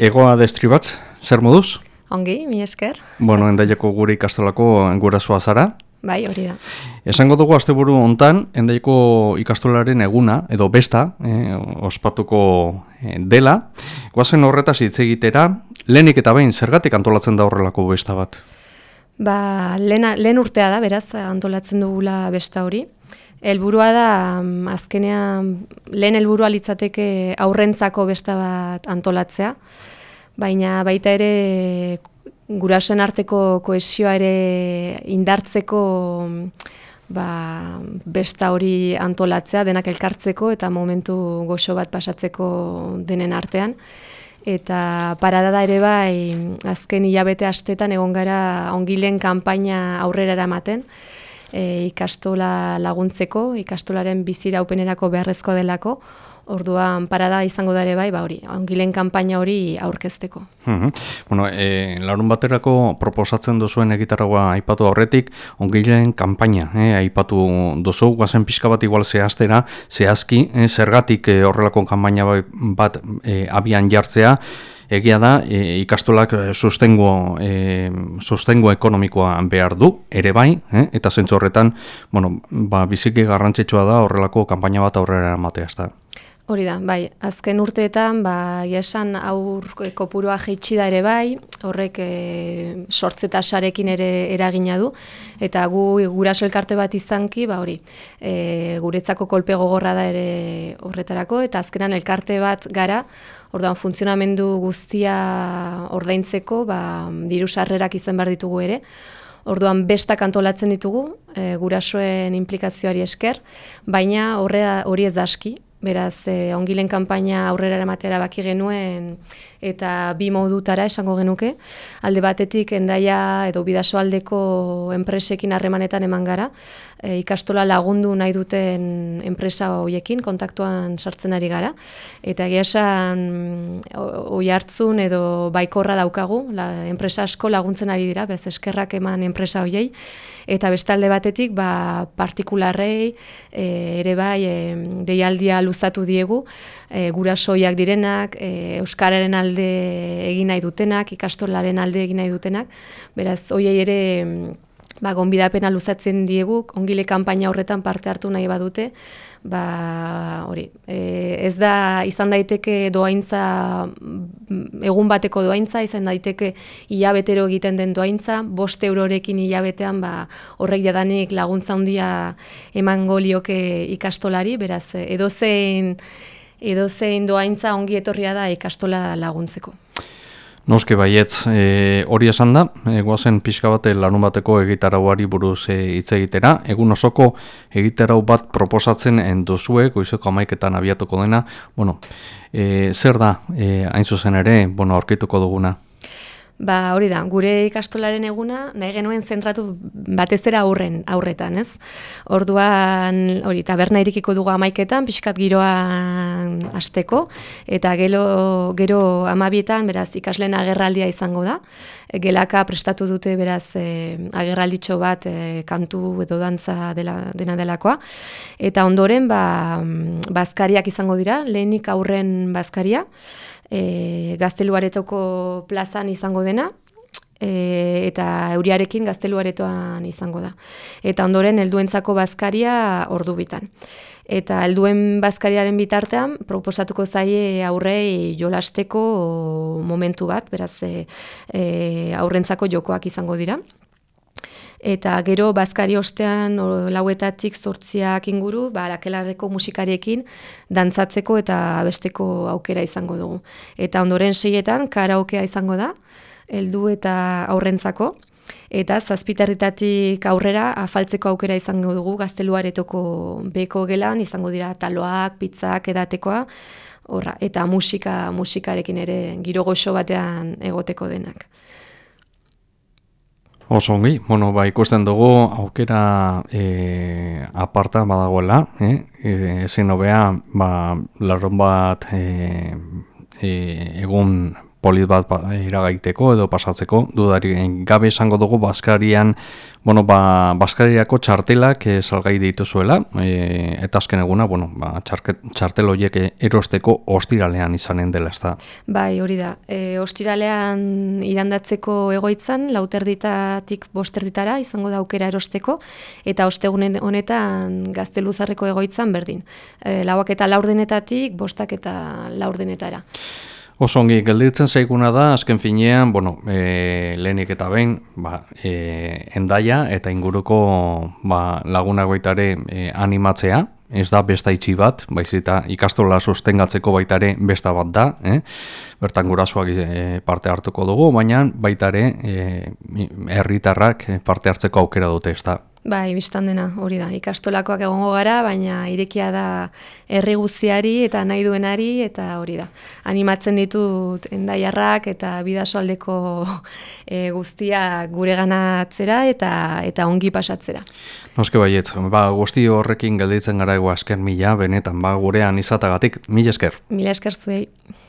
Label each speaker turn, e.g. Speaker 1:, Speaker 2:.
Speaker 1: Egoa destri bat, zer moduz?
Speaker 2: Ongi, mi esker.
Speaker 1: Bueno, endaiako gure ikastolako gurasoa zara.
Speaker 2: Bai, hori da.
Speaker 1: Esango dugu asteburu hontan endaiako ikastolaren eguna, edo besta, eh, ospatuko eh, dela. Guazen horretaz hitz egitera, lehenik eta behin zergatik antolatzen da horrelako besta bat?
Speaker 2: Ba, lehen, lehen urtea da, beraz, antolatzen dugula besta hori. Helburua da, mm, azkenean, lehen helburua litzateke aurrentzako besta bat antolatzea baina baita ere gurasoen arteko koesioa ere indartzeko ba, besta hori antolatzea, denak elkartzeko eta momentu goxo bat pasatzeko denen artean. Eta parada da ere bai, azken hilabete astetan egon gara ongilen kanpaina aurrera eramaten, e, ikastola laguntzeko, ikastolaren bizira upenerako beharrezko delako, Orduan parada izango dare bai, ba hori, ongilen kanpaina hori aurkezteko.
Speaker 1: Mhm. Bueno, e, larun baterako proposatzen duzuen egitarragoa aipatu horretik, ongilen kanpaina, e, aipatu duzu, guazen pixka bat igual zehaztera, zehazki, e, zergatik e, horrelako kanpaina bai, bat e, abian jartzea, Egia da, e, ikastolak sustengo, e, sustengo ekonomikoa behar du, ere bai, eh? eta zentzu horretan, bueno, ba, biziki garrantzitsua da horrelako kanpaina bat aurrera ematea, ez da.
Speaker 2: Hori da, bai, azken urteetan, ba, esan aur kopurua jeitsi da ere bai, horrek e, sarekin ere eragina du, eta gu guraso elkarte bat izanki, ba hori, e, guretzako kolpe gogorra da ere horretarako, eta azkenan elkarte bat gara, orduan funtzionamendu guztia ordaintzeko, ba, diru sarrerak izan behar ditugu ere, Orduan bestak antolatzen ditugu, e, gurasoen implikazioari esker, baina hori ez da aski, Beraz, e, ongilen kanpaina aurrera eramatera baki genuen eta bi modutara esango genuke. Alde batetik endaia edo bidaso aldeko enpresekin harremanetan eman gara. E, ikastola lagundu nahi duten enpresa horiekin kontaktuan sartzen ari gara. Eta egia esan oi hartzun edo baikorra daukagu, la, enpresa asko laguntzen ari dira, beraz eskerrak eman enpresa hoiei. Eta bestalde batetik, ba, partikularrei, e, ere bai, e, deialdia luzatu diegu, e, gurasoiak direnak, e, Euskararen alde egin nahi dutenak, ikastolaren alde egin nahi dutenak, beraz, hoiei ere ba, gonbidapena luzatzen diegu, ongile kanpaina horretan parte hartu nahi badute, ba, hori, e, ez da izan daiteke doaintza, egun bateko doaintza, izan daiteke hilabetero egiten den doaintza, bost eurorekin hilabetean ba, horrek jadanik laguntza handia eman golioke ikastolari, beraz, edozein, edozein doaintza ongi etorria da ikastola laguntzeko.
Speaker 1: Noske baietz, e, hori esan da, e, guazen pixka bate lanun bateko egitarauari buruz e, hitz egitera. Egun osoko egitarau bat proposatzen endozue, goizeko amaiketan abiatuko dena. Bueno, e, zer da, e, hain zuzen ere, bueno, aurkituko duguna?
Speaker 2: Ba, hori da, gure ikastolaren eguna nahi genuen zentratu batezera aurren aurretan, ez? Orduan, hori, taberna irikiko dugu amaiketan, pixkat giroan asteko, eta gero, gero amabietan, beraz, ikasleen agerraldia izango da. Gelaka prestatu dute, beraz, e, agerralditxo bat e, kantu edo dantza dela, dena delakoa. Eta ondoren, ba, bazkariak izango dira, lehenik aurren bazkaria, e, gazteluaretoko plazan izango dena, e, eta euriarekin gazteluaretoan izango da. Eta ondoren helduentzako bazkaria ordu bitan. Eta helduen bazkariaren bitartean, proposatuko zaie aurrei jolasteko momentu bat, beraz e, e aurrentzako jokoak izango dira eta gero bazkari ostean lauetatik zortziak inguru, ba, lakelarreko musikariekin dantzatzeko eta besteko aukera izango dugu. Eta ondoren seietan karaokea izango da, heldu eta aurrentzako, eta zazpitarritatik aurrera afaltzeko aukera izango dugu gazteluaretoko beko gelan, izango dira taloak, pizzak, edatekoa, Horra, eta musika musikarekin ere giro goxo batean egoteko denak.
Speaker 1: Oso ongi, bueno, ba, ikusten dugu aukera e, aparta badagoela, eh? e, ezin hobea, ba, larron bat e, e, egun polit bat ba, iragaiteko edo pasatzeko, dudari gabe esango dugu Baskarian, bueno, ba, Baskariako txartelak e, salgai dituzuela, e, eta azken eguna, bueno, ba, txartel horiek erosteko ostiralean izanen dela, ez da?
Speaker 2: Bai, hori da. E, ostiralean irandatzeko egoitzan, lauterditatik bosterditara izango da aukera erosteko, eta ostegunen honetan gazteluzarreko egoitzan berdin. E, lauak eta laurdenetatik, bostak eta laurdenetara.
Speaker 1: Oso ongi, gelditzen zaiguna da, azken finean, bueno, e, lehenik eta behin, ba, e, endaia eta inguruko ba, lagunak baitare e, animatzea, ez da besta itxi bat, baiz eta ikastola sostengatzeko baitare besta bat da, eh? bertan gurasoak e, parte hartuko dugu, baina baitare e, herritarrak parte hartzeko aukera dute, ez da.
Speaker 2: Bai, biztan dena, hori da. Ikastolakoak egongo gara, baina irekia da herri guztiari eta nahi duenari eta hori da. Animatzen ditut endaiarrak eta bidasoaldeko e, guztia gure ganatzera eta eta ongi pasatzera.
Speaker 1: Noske baiet, ba, guzti horrekin gelditzen gara ego azken mila, benetan, ba, gurean izatagatik, mila esker.
Speaker 2: Mila esker zuei.